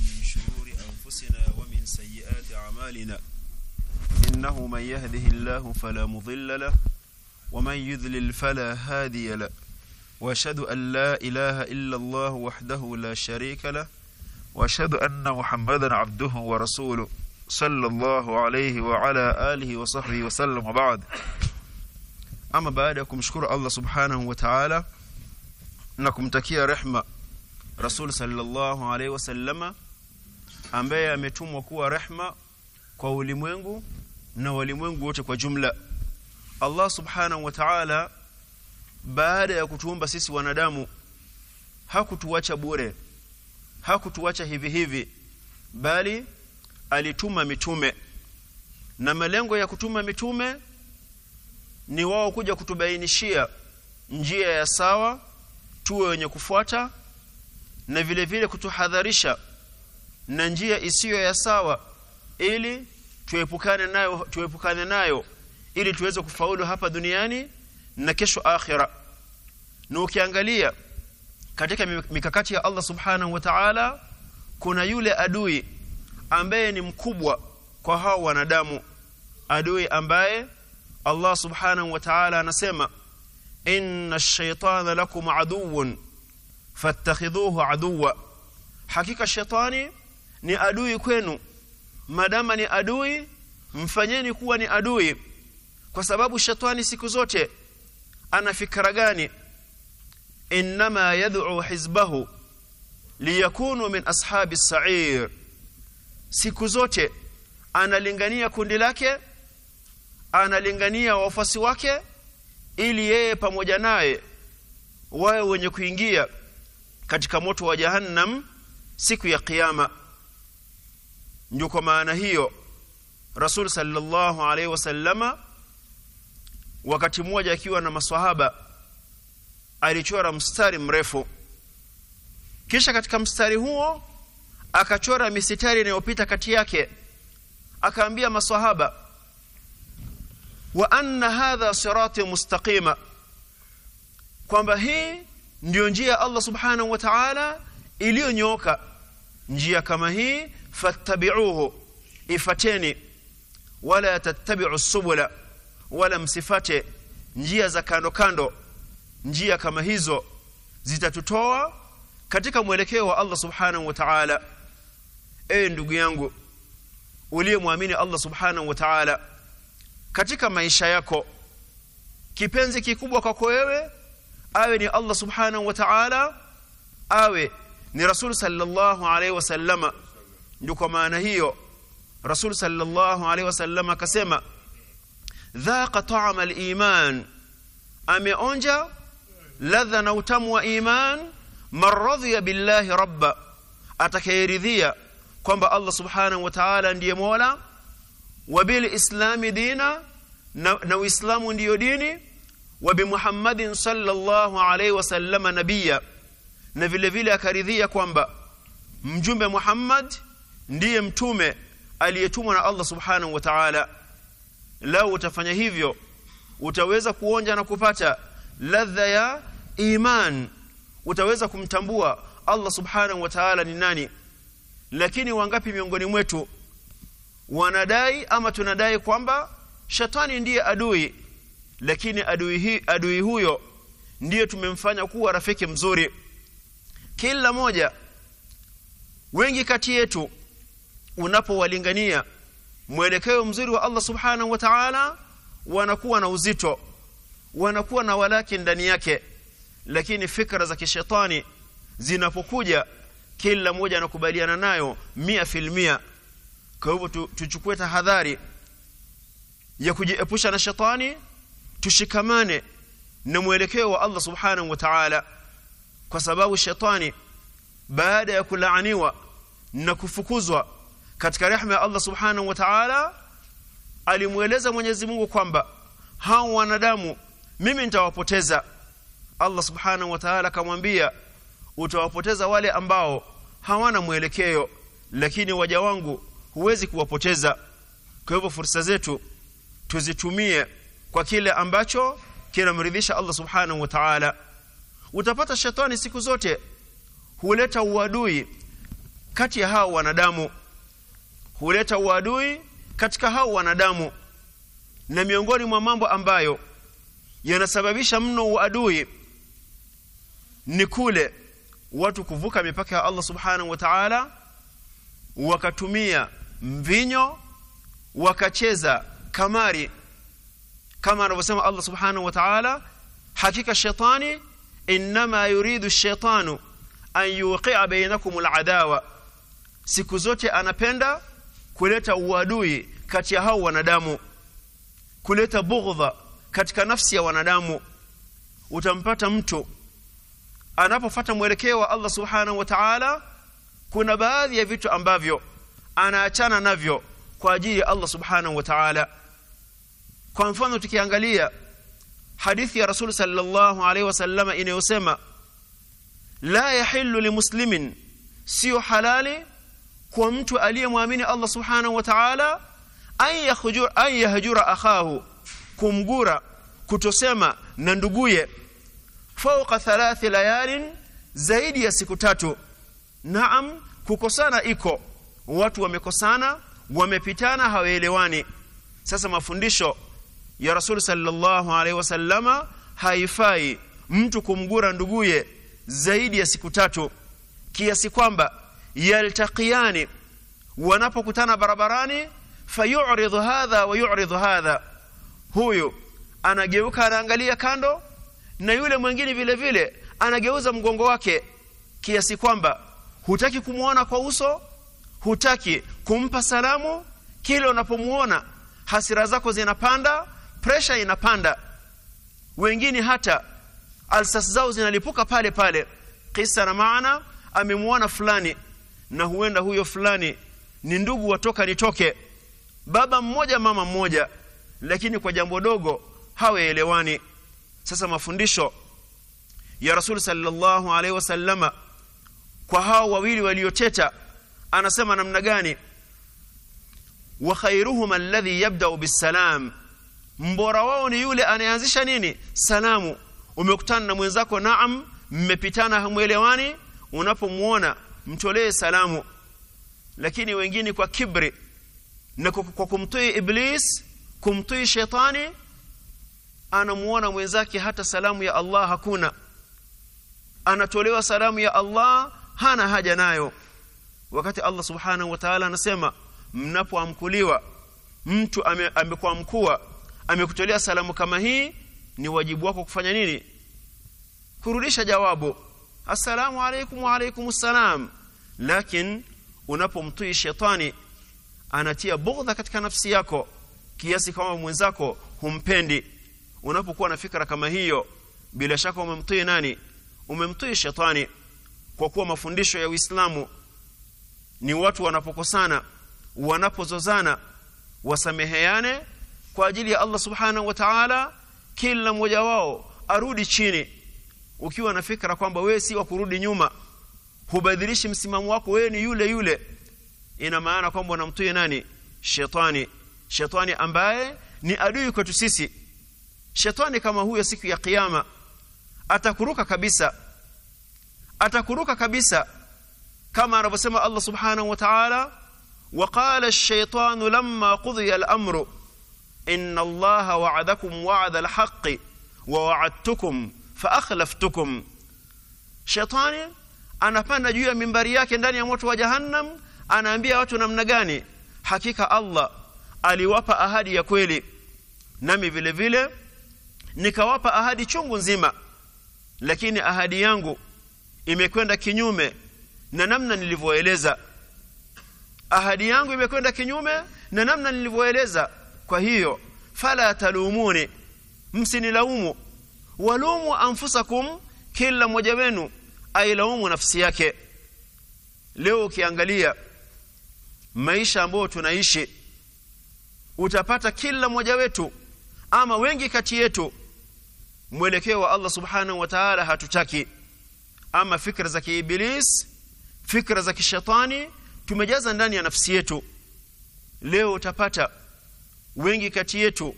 من شرور أنفسنا ومن سيئات أعمالنا. إنه من يهده الله فلا مضل له ومن يذلل فلا هادي له. وأشهد أن لا إله إلا الله وحده لا شريك له وأشهد أن محمدا عبده ورسوله صلى الله عليه وعلى آله وصحبه وسلم وبعد. ya kumshukuru Allah subhanahu wa ta'ala na kumtakia rehma Rasul sallallahu alaihi wasallama ambaye ametumwa kuwa rehma kwa ulimwengu na walimwengu wote kwa jumla. Allah subhanahu wa ta'ala baada ya kutuumba sisi wanadamu hakutuacha bure hakutuacha hivi hivi bali alituma mitume. Na malengo ya kutuma mitume ni wao kuja kutubainishia njia ya sawa tuwe wenye kufuata na vile vile kutuhadharisha na njia isiyo ya sawa ili tuepukane nayo tuepukane nayo ili tuweze kufaulu hapa duniani na kesho akhira. Na ukiangalia katika mikakati ya Allah subhanahu wa ta'ala kuna yule adui ambaye ni mkubwa kwa hao wanadamu. Adui ambaye Allah subhanahu wa ta'ala anasema inna ash-shaytana lakum aduwwun fattakhidhuhu aduwa. Hakika shetani ni adui kwenu. Madama ni adui mfanyeni kuwa ni adui. Kwa sababu shetani siku zote ana fikra gani? Inma yad'u hizbahu liyakunu min ashabi as-sa'ir siku zote analingania kundi lake analingania wafasi wake ili yeye pamoja naye wawe wenye kuingia katika moto wa jahannam siku ya kiyama. Ndio kwa maana hiyo Rasul sallallahu alaihi wasallama wakati mmoja akiwa na maswahaba alichora mstari mrefu. Kisha katika mstari huo akachora misitari inayopita kati yake akaambia maswahaba wa anna hadha sirati mustaqima kwamba hii ndiyo njia ya Allah subhanahu wa ta'ala iliyonyooka njia kama hii fattabi'uhu ifateni. Wala tattabi'u subula wala msifate. Njia za kando kando njia kama hizo zitatutoa katika mwelekeo wa Allah subhanahu wa ta'ala. E ndugu yangu uliyemwamini Allah subhanahu wa ta'ala katika maisha yako kipenzi kikubwa kwako wewe awe ni Allah subhanahu wa ta'ala awe ni Rasul sallallahu alaihi wasallama ndio kwa maana hiyo Rasul sallallahu alaihi wasallama akasema dhaqa ta'ama al-iman. Ameonja ladha na utamu wa iman maradhiya billahi rabba. Atakayeridhia kwamba Allah subhanahu wa ta'ala ndiye mola wa bil islami dina na, na uislamu ndiyo dini wa bi muhammadin sallallahu alaihi نبيا na vile vile akaridhia kwamba mjumbe Muhammad ndiye mtume aliyetumwa na Allah subhanahu wa ta'ala. Lao utafanya hivyo utaweza kuonja na kupata ladha ya iman. Utaweza kumtambua Allah subhanahu wa ta'ala ni nani. Lakini wangapi miongoni mwetu wanadai ama tunadai kwamba shetani ndiye adui lakini adui hii adui huyo ndiye tumemfanya kuwa rafiki mzuri. Kila moja wengi kati yetu unapowalingania mwelekeo mzuri wa Allah subhanahu wa ta'ala wanakuwa na uzito wanakuwa na walaki ndani yake. Lakini fikra za kishetani zinapokuja kila mmoja anakubaliana nayo mia filmia kwa hivyo tuchukue tahadhari ya kujiepusha na shetani tushikamane na mwelekeo wa Allah subhanahu wa ta'ala kwa sababu shetani baada ya kulaaniwa na kufukuzwa katika rehema ya Allah subhanahu wa ta'ala alimueleza Mwenyezi Mungu kwamba hao wanadamu mimi nitawapoteza. Allah subhanahu wa ta'ala akamwambia utawapoteza wale ambao hawana mwelekeo lakini waja wangu huwezi kuwapoteza. Kwa hivyo fursa zetu tuzitumie kwa kile ambacho kinamridhisha Allah subhanahu wa ta'ala. Utapata shetani siku zote huleta uadui kati ya hao wanadamu. Huleta uadui katika hao wanadamu. Na miongoni mwa mambo ambayo yanasababisha mno uadui ni kule watu kuvuka mipaka ya Allah subhanahu wa ta'ala wakatumia mvinyo wakacheza kamari kama anavyosema Allah subhanahu wa ta'ala hakika shetani inma yuridu ash-shaytanu an yuqi'a bainakum al'adawa siku zote anapenda kuleta uadui kati ya hao wanadamu kuleta bughdha katika nafsi ya wanadamu utampata mtu anapofata mwelekeo wa Allah subhanahu wa ta'ala kuna baadhi ya vitu ambavyo anaachana navyo kwa ajili ya Allah subhanahu wa ta'ala kwa mfano tukiangalia hadithi ya Rasul sallallahu alaihi wasallam inayosema la yahillu limuslimin siyo halali kwa mtu aliyemwamini Allah subhanahu wa ta'ala an yahjura akhahu kumgura kutosema na nduguye fauqa thalathi layalin zaidi ya siku tatu. Naam kukosana iko. Watu wamekosana wamepitana hawaelewani. Sasa mafundisho ya rasul sallallahu alaihi wasallama haifai mtu kumgura nduguye zaidi ya siku tatu kiasi kwamba yaltaqiyani wanapokutana barabarani fayuridhu hadha wa yuridhu hadha. Huyu anageuka anaangalia kando na yule mwingine vile vile anageuza mgongo wake kiasi kwamba hutaki kumuona kwa uso hutaki kumpa salamu. Kile unapomuona hasira zako zinapanda presha inapanda. Wengine hata alsas zao zinalipuka pale pale. Kisa na maana amemwona fulani na huenda huyo fulani ni ndugu watoka nitoke. Baba mmoja mama mmoja lakini kwa jambo dogo hawaelewani. Sasa mafundisho ya rasul sallallahu alaihi wasallama kwa hao wawili walioteta anasema namna gani? Wa khairuhum alladhi yabda'u bisalam mbora wao ni yule anayeanzisha nini? Salamu umekutana na mwenzako naam mmepitana hamuelewani unapomuona mtolee salamu. Lakini wengine kwa kibri. Na kwa kumtii iblis kumtii shetani anamuona mwenzake hata salamu ya Allah hakuna. Anatolewa salamu ya Allah hana haja nayo. Wakati Allah subhanahu wa ta'ala anasema mnapoamkuliwa mtu amekuwa ame mkua amekutolea salamu kama hii ni wajibu wako kufanya nini? Kurudisha jawabu. Assalamu alaykum wa alaykum assalam. Lakini unapomtii shetani anatia bugdha katika nafsi yako kiasi kama mwenzako humpendi. Unapokuwa na fikra kama hiyo bila shaka umemtii nani? Umemtii shetani. Kwa kuwa mafundisho ya Uislamu ni watu wanapokosana wanapozozana wasameheane kwa ajili ya Allah subhanahu wa ta'ala kila mmoja wao arudi chini ukiwa na fikra kwamba wewe si wa kurudi nyuma hubadilishi msimamo wako wewe ni yule yule ina maana kwamba unamtii nani shetani shetani ambaye ni adui kwetu sisi shetani kama huyo siku ya kiyama atakuruka kabisa atakuruka kabisa kama anavyosema Allah subhanahu wa ta'ala وقال الشيطان لما قضي الأمر إن الله وعدكم وعد الحق ووعدتكم فأخلفتكم شيطاني anapanda juu ya mimbari yake ndani ya moto wa jahannam anaambia watu namna gani hakika Allah aliwapa ahadi ya kweli nami vile vile nikawapa ahadi chungu nzima lakini ahadi yangu imekwenda kinyume na namna nilivyoeleza ahadi yangu imekwenda kinyume na namna nilivyoeleza kwa hiyo fala talumuni msinilaumu. Walumu anfusakum kila mmoja wenu ailaumu nafsi yake. Leo ukiangalia maisha ambayo tunaishi utapata kila mmoja wetu ama wengi kati yetu mwelekeo wa Allah subhanahu wa ta'ala hatutaki. Ama fikra za kiiblis fikra za kishetani tumejaza ndani ya nafsi yetu. Leo utapata wengi kati yetu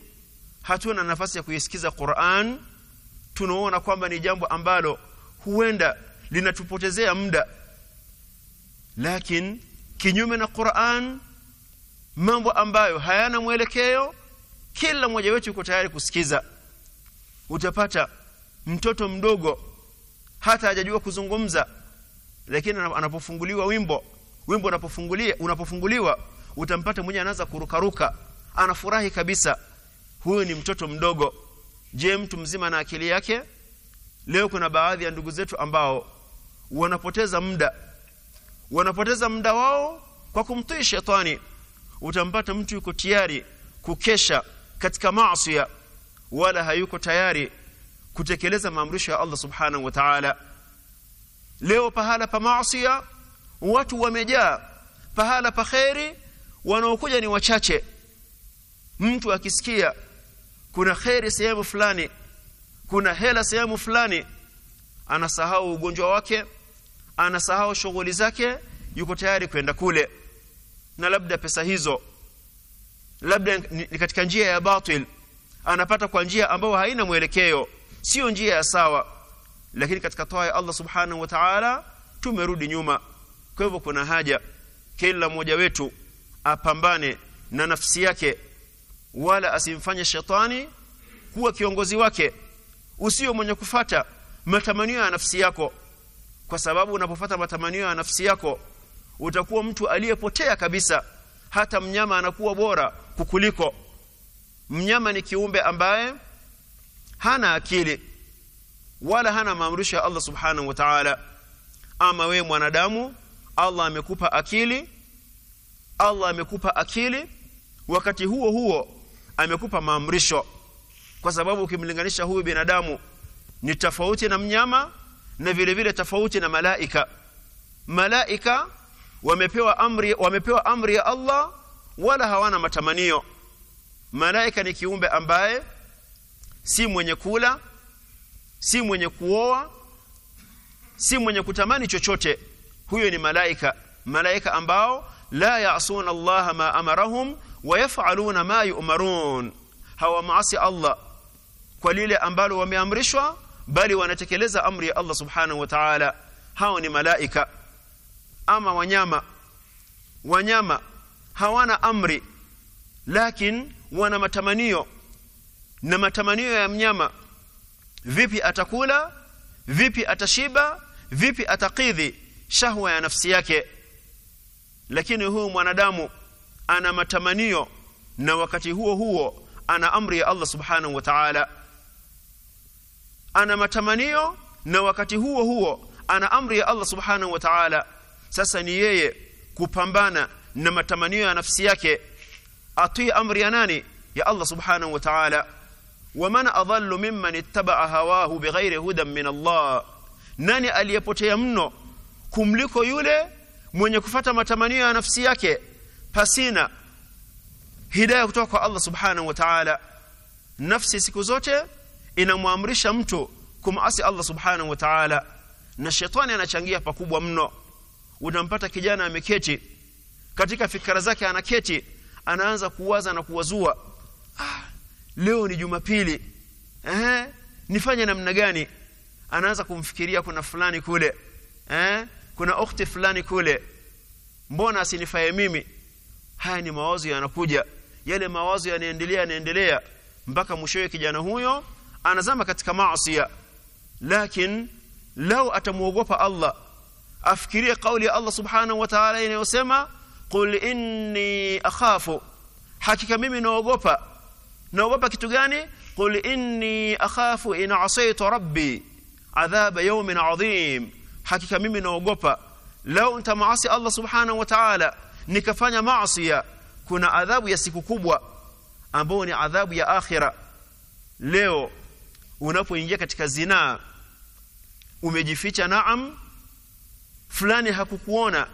hatuna nafasi ya kuisikiza Qur'an. Tunaona kwamba ni jambo ambalo huenda linatupotezea muda. Lakini kinyume na Qur'an mambo ambayo hayana mwelekeo kila mmoja wetu yuko tayari kusikiza. Utapata mtoto mdogo hata hajajua kuzungumza lakini anapofunguliwa wimbo wimbo unapofungulia unapofunguliwa utampata mwenye anaanza kurukaruka anafurahi kabisa huyu ni mtoto mdogo. Je mtu mzima na akili yake? Leo kuna baadhi ya ndugu zetu ambao wanapoteza muda. Wanapoteza muda wao kwa kumtii shetani. Utampata mtu yuko tayari kukesha katika maasi wala hayuko tayari kutekeleza maamrisho ya Allah subhanahu wa ta'ala. Leo pahala pa maasi watu wamejaa. Pahala pa khairi wanaokuja ni wachache mtu akisikia kuna khairi sehemu fulani kuna hela sehemu fulani anasahau ugonjwa wake anasahau shughuli zake yuko tayari kwenda kule. Na labda pesa hizo labda ni katika njia ya batil anapata kwa njia ambayo haina mwelekeo sio njia ya sawa. Lakini katika toa ya Allah subhanahu wa ta'ala tumerudi nyuma. Kwa hivyo kuna haja kila mmoja wetu apambane na nafsi yake wala asimfanye shetani kuwa kiongozi wake. Usio mwenye kufata matamanio ya nafsi yako. Kwa sababu unapofata matamanio ya nafsi yako utakuwa mtu aliyepotea kabisa. Hata mnyama anakuwa bora kukuliko. Mnyama ni kiumbe ambaye hana akili wala hana maamrisho ya Allah subhanahu wa ta'ala. Ama we mwanadamu Allah amekupa akili Allah amekupa akili. Wakati huo huo amekupa maamrisho. Kwa sababu ukimlinganisha huyu binadamu ni tofauti na mnyama na vile vile tofauti na malaika. Malaika wamepewa amri wamepewa amri ya Allah wala hawana matamanio. Malaika ni kiumbe ambaye si mwenye kula si mwenye kuoa si mwenye kutamani chochote. Huyo ni malaika malaika ambao la yaasuna Allah ma amarahum wa yaf'aluna ma yu'marun. Hawa maasi Allah kwa lile ambalo wameamrishwa bali wanatekeleza amri ya Allah subhanahu wa ta'ala. Hao ni malaika ama wanyama. Wanyama hawana amri lakini wana matamanio. Na matamanio ya mnyama vipi atakula vipi atashiba vipi atakidhi shahwa ya nafsi yake. Lakini huyu mwanadamu ana matamanio na wakati huo huo ana amri ya Allah subhanahu wa ta'ala. Ana matamanio na wakati huo huo ana amri ya Allah subhanahu wa ta'ala. Sasa ni yeye kupambana na matamanio ya nafsi yake. Atii amri ya nani? Ya Allah subhanahu wa ta'ala. Waman adhallu mimman ittaba'a hawahu bighairi hudan min Allah. Nani aliyepotea mno kumliko yule mwenye kufata matamanio ya nafsi yake pasina hidayah kutoka kwa Allah subhanahu wa ta'ala. Nafsi siku zote inamwamrisha mtu kumasi Allah subhanahu wa ta'ala na shetani anachangia pakubwa mno. Unampata kijana ameketi katika fikra zake anaketi anaanza kuwaza na kuwazua. Ah, leo ni jumapili. Eh nifanye namna gani? Anaanza kumfikiria kuna fulani kule. Eh kuna ukhti fulani kule. Mbona asinifaye mimi haya ni mawazo yanakuja. Yale mawazo yanaendelea yanaendelea mpaka mwishowe kijana huyo anazama katika maasi lakini lau atamuogopa Allah. Afikirie kauli ya Allah subhanahu wa ta'ala inayosema qul inni akhafu. Hakika mimi naogopa. Naogopa kitu gani? Qul inni akhafu in asaitu rabbi adhaba yawmin adhim. Hakika mimi naogopa. Lau nitamaasi Allah subhanahu wa ta'ala nikafanya maasi kuna adhabu ya siku kubwa ambayo ni adhabu ya akhira. Leo unapoingia katika zinaa umejificha naam fulani hakukuona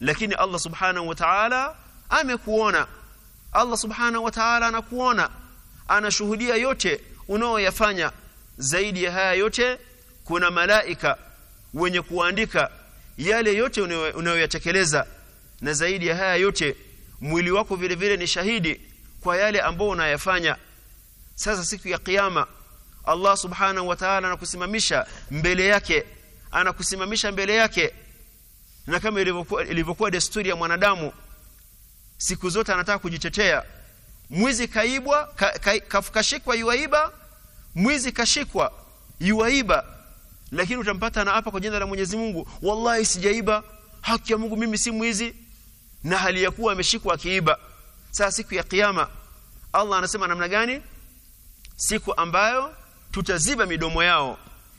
lakini Allah subhanahu wa ta'ala amekuona. Allah subhanahu wa ta'ala anakuona anashuhudia yote unaoyafanya zaidi ya haya yote kuna malaika wenye kuandika yale yote unayoyatekeleza na zaidi ya haya yote mwili wako vile vile ni shahidi kwa yale ambayo unayafanya. Sasa siku ya kiyama Allah subhanahu wa ta'ala anakusimamisha mbele yake anakusimamisha mbele yake. Na kama ilivyokuwa ilivyokuwa desturi ya mwanadamu siku zote anataka kujitetea. Mwizi kaibwa ka, ka, ka, kashikwa yuaiba mwizi kashikwa yuaiba lakini utampata na hapa kwa jina la Mwenyezi Mungu wallahi sijaiba. Haki ya Mungu mimi si mwizi na hali ya kuwa ameshikwa akiiba. Sasa siku ya kiyama Allah anasema namna gani? Siku ambayo tutaziba midomo yao.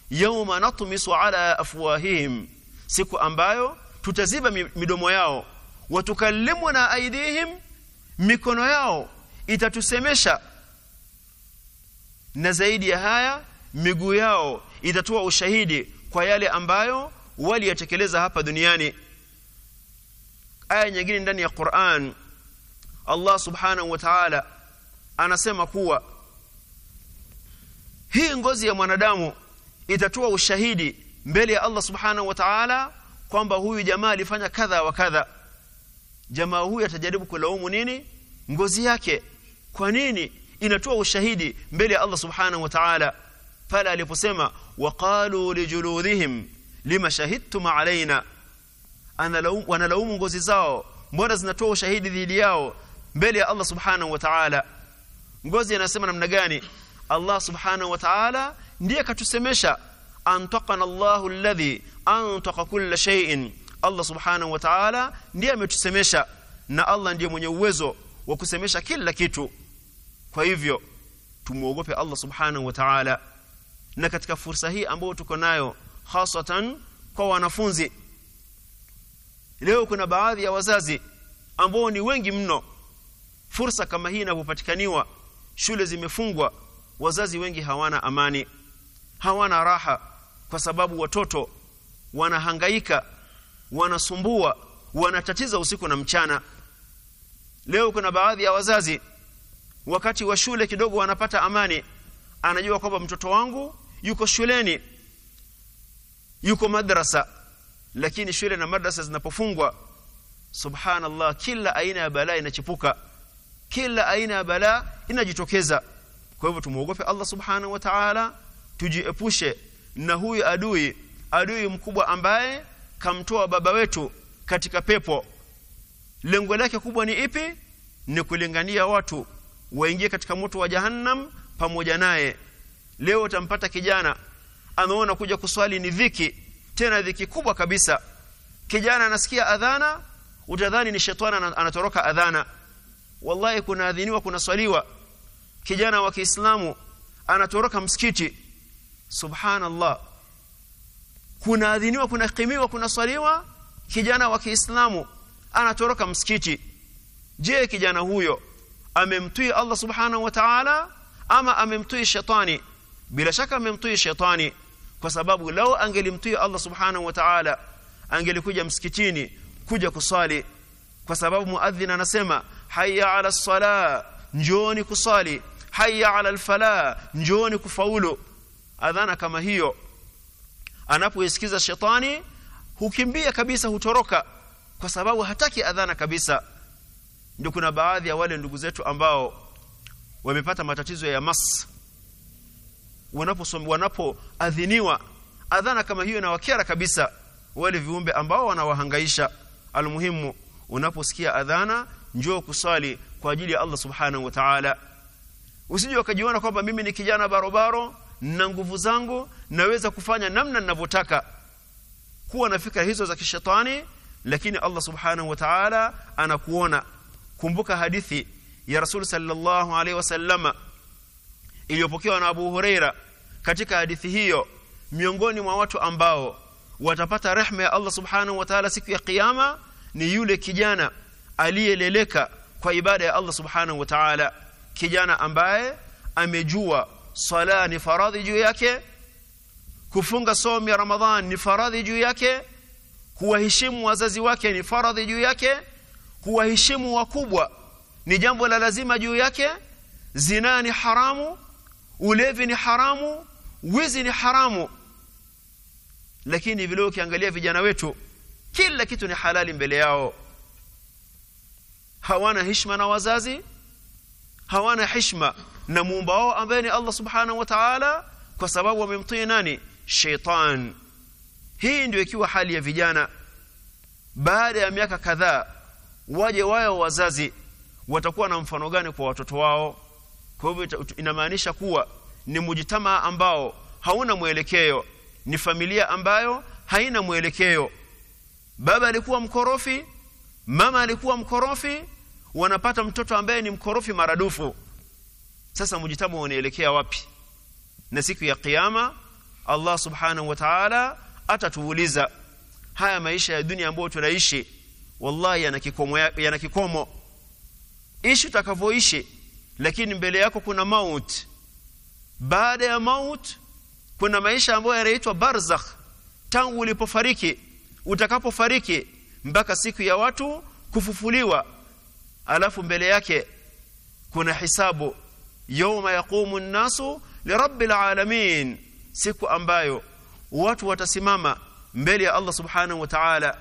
Yawma natmisu ala afwahihim. Siku ambayo tutaziba midomo yao. Watukallimu na aidihim mikono yao itatusemesha. Na zaidi ya haya miguu yao itatoa ushahidi kwa yale ambayo waliyatekeleza hapa duniani aya nyingine ndani ya Qur'an Allah subhanahu wa ta'ala anasema kuwa hii ngozi ya mwanadamu itatoa ushahidi mbele ya Allah subhanahu wa ta'ala kwamba huyu jamaa alifanya kadha wa kadha. Jamaa huyu atajaribu kulaumu nini? Ngozi yake. Kwa nini inatoa ushahidi mbele ya Allah subhanahu wa ta'ala? Pale aliposema waqalu lijuludhihim lima shahidtum alaina wanalaumu ngozi zao. Mbona zinatoa ushahidi dhidi yao? Mbele ya Allah subhanahu wa ta'ala. Ngozi anasema namna gani? Allah subhanahu wa ta'ala ndiye katusemesha antaqana Allahu alladhi antaqa kulla shay'in. Allah subhanahu wa ta'ala ndiye ametusemesha na Allah ndiye mwenye uwezo wa kusemesha kila kitu. Kwa hivyo tumuogope Allah subhanahu wa ta'ala. Na katika fursa hii ambayo tuko nayo hasatan kwa wanafunzi leo kuna baadhi ya wazazi ambao ni wengi mno. Fursa kama hii inapopatikaniwa shule zimefungwa wazazi wengi hawana amani hawana raha kwa sababu watoto wanahangaika wanasumbua wanatatiza usiku na mchana. Leo kuna baadhi ya wazazi wakati wa shule kidogo wanapata amani anajua kwamba mtoto wangu yuko shuleni yuko madrasa lakini shule na madrasa zinapofungwa subhanallah kila aina ya balaa inachipuka. Kila aina ya balaa inajitokeza. Kwa hivyo tumuogope Allah subhanahu wa ta'ala tujiepushe na huyu adui adui mkubwa ambaye kamtoa baba wetu katika pepo. Lengo lake kubwa ni ipi? Ni kulingania watu waingie katika moto wa jahannam pamoja naye. Leo utampata kijana ameona kuja kuswali ni dhiki tena dhiki kubwa kabisa kijana anasikia adhana utadhani ni shetani anatoroka adhana. Wallahi kuna adhiniwa kuna swaliwa. Kijana wa Kiislamu anatoroka msikiti. Subhanallah. Kuna adhiniwa kuna kimiwa kuna swaliwa kijana wa Kiislamu anatoroka msikiti. Je kijana huyo amemtii Allah subhanahu wa ta'ala ama amemtii shetani? Bila shaka amemtii shetani kwa sababu lao angelimtii Allah subhanahu wa ta'ala angelikuja msikitini kuja kusali. Kwa sababu muadhin anasema hayya ala sala njooni kusali. Hayya ala alfala njooni kufaulu. Adhana kama hiyo. Anapoisikiza shetani hukimbia kabisa hutoroka. Kwa sababu hataki adhana kabisa. Ndio kuna baadhi ya wale ndugu zetu ambao wamepata matatizo ya mas wanapoadhiniwa. Adhana kama hiyo inawakera kabisa wale viumbe ambao wanawahangaisha. Almuhimu unaposikia adhana njoo kusali kwa ajili ya Allah subhanahu wa ta'ala. Usije ukajiona kwamba mimi ni kijana barobaro na nguvu zangu naweza kufanya namna ninavyotaka kuwa na fikra hizo za kishetani lakini Allah subhanahu wa ta'ala anakuona. Kumbuka hadithi ya Rasul sallallahu alaihi wasallama iliyopokewa na Abu Huraira katika hadithi hiyo miongoni mwa watu ambao watapata rehma ya Allah subhanahu wa ta'ala siku ya kiyama ni yule kijana aliyeleleka kwa ibada ya Allah subhanahu wa ta'ala. Kijana ambaye amejua sala ni faradhi juu yake kufunga somo ya Ramadhan ni faradhi juu yake kuwaheshimu wazazi wake ni faradhi juu yake kuwaheshimu wakubwa ni jambo la lazima juu yake zina ni haramu ulevi ni haramu wizi ni haramu. Lakini vile ukiangalia vijana wetu kila kitu ni halali mbele yao. Hawana heshima na wazazi hawana heshima na muumba wao ambaye ni Allah subhanahu wa ta'ala kwa sababu wamemtii nani? Shaitan. Hii ndio ikiwa hali ya vijana. Baada ya miaka kadhaa waje wao wazazi watakuwa na mfano gani kwa watoto wao kwa hivyo inamaanisha kuwa ni mujitamaa ambao hauna mwelekeo ni familia ambayo haina mwelekeo. Baba alikuwa mkorofi mama alikuwa mkorofi wanapata mtoto ambaye ni mkorofi maradufu. Sasa mujitamaa unaelekea wapi? Na siku ya kiyama Allah subhanahu wa ta'ala atatuuliza haya maisha ya dunia ambayo tunaishi wallahi yana kikomo yana kikomo. Ishi utakavyoishi lakini mbele yako kuna maut. Baada ya maut kuna maisha ambayo yanaitwa barzakh. Tangu ulipofariki utakapofariki mpaka siku ya watu kufufuliwa. Alafu mbele yake kuna hisabu. Yawma yaqumu an-nasu lirabbil alamin. Siku ambayo watu watasimama mbele ya Allah subhanahu wa ta'ala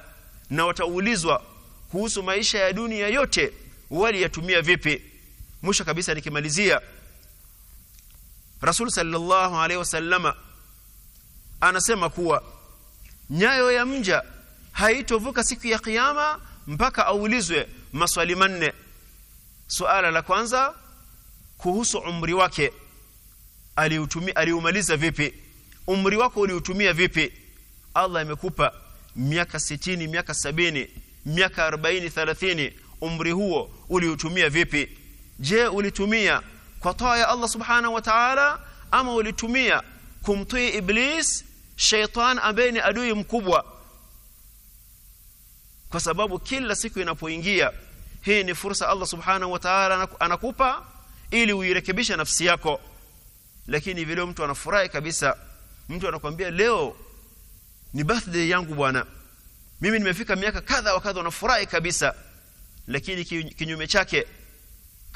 na wataulizwa kuhusu maisha ya dunia yote waliyatumia vipi mwisho kabisa nikimalizia Rasul sallallahu alaihi wasallama anasema kuwa nyayo ya mja haitovuka siku ya kiyama mpaka aulizwe maswali manne. Suala la kwanza kuhusu umri wake. Aliutumia aliumaliza vipi? Umri wako uliutumia vipi? Allah amekupa miaka sitini miaka sabini miaka 40 30 umri huo uliutumia vipi je ulitumia kwa toa ya Allah subhanahu wa ta'ala ama ulitumia kumtii iblis shaitan ambaye ni adui mkubwa? Kwa sababu kila siku inapoingia hii ni fursa Allah subhanahu wa ta'ala anakupa ili uirekebishe nafsi yako. Lakini vile mtu anafurahi kabisa mtu anakuambia leo ni birthday yangu bwana. Mimi nimefika miaka kadha wakadha unafurahi kabisa. Lakini kinyume chake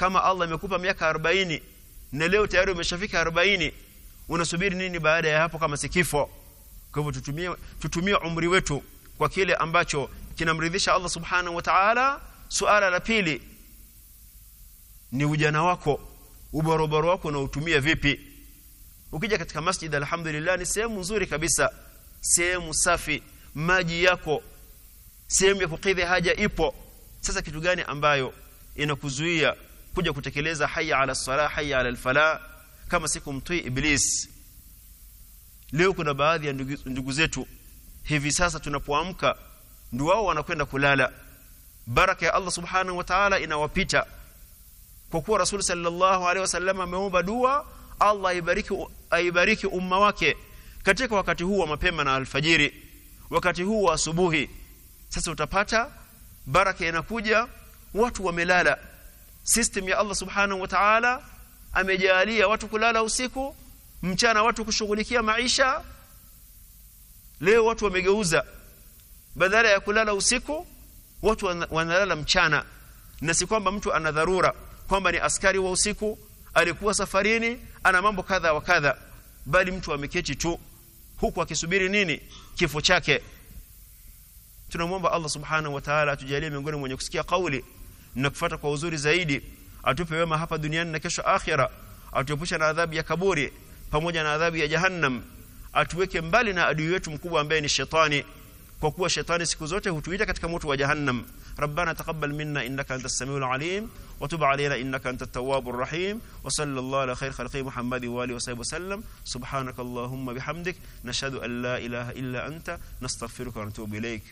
kama Allah amekupa miaka 40 na leo tayari umeshafika 40 unasubiri nini baada ya hapo kama si kifo? Kwa hivyo tutumie tutumie umri wetu kwa kile ambacho kinamridhisha Allah subhanahu wa ta'ala. Suala la pili ni ujana wako ubarobaro wako na utumia vipi? Ukija katika masjid alhamdulillah ni sehemu nzuri kabisa sehemu safi maji yako sehemu ya kukidhi haja ipo. Sasa kitu gani ambayo inakuzuia kuja kutekeleza hayya ala salah hayya ala alfala kama siku mtii iblis. Leo kuna baadhi ya ndugu, zetu hivi sasa tunapoamka ndio wao wanakwenda kulala. Baraka ya Allah subhanahu wa ta'ala inawapita. Kwa kuwa rasul sallallahu alaihi wasallam ameomba dua Allah aibariki aibariki umma wake katika wakati huu wa mapema na alfajiri wakati huu wa asubuhi. Sasa utapata baraka inakuja watu wamelala system ya Allah subhanahu wa ta'ala amejalia watu kulala usiku mchana watu kushughulikia maisha leo watu wamegeuza badala ya kulala usiku watu wanalala mchana. Na si kwamba mtu ana dharura kwamba ni askari wa usiku alikuwa safarini ana mambo kadha wa kadha bali mtu ameketi tu huku akisubiri nini? Kifo chake. Tunamwomba Allah subhanahu wa ta'ala atujalie miongoni mwenye kusikia kauli na kufuata kwa uzuri zaidi atupe wema hapa duniani na kesho akhira atuepusha na adhabu ya kaburi pamoja na adhabu ya jahannam atuweke mbali na adui wetu mkubwa ambaye ni shetani kwa kuwa shetani siku zote hutuita katika moto wa jahannam ربنا تقبل منا انك انت السميع العليم وتب علينا انك انت التواب الرحيم وصلى الله على خير خلقه محمد واله وصحبه وسلم سبحانك اللهم بحمدك نشهد ان لا اله الا انت نستغفرك ونتوب اليك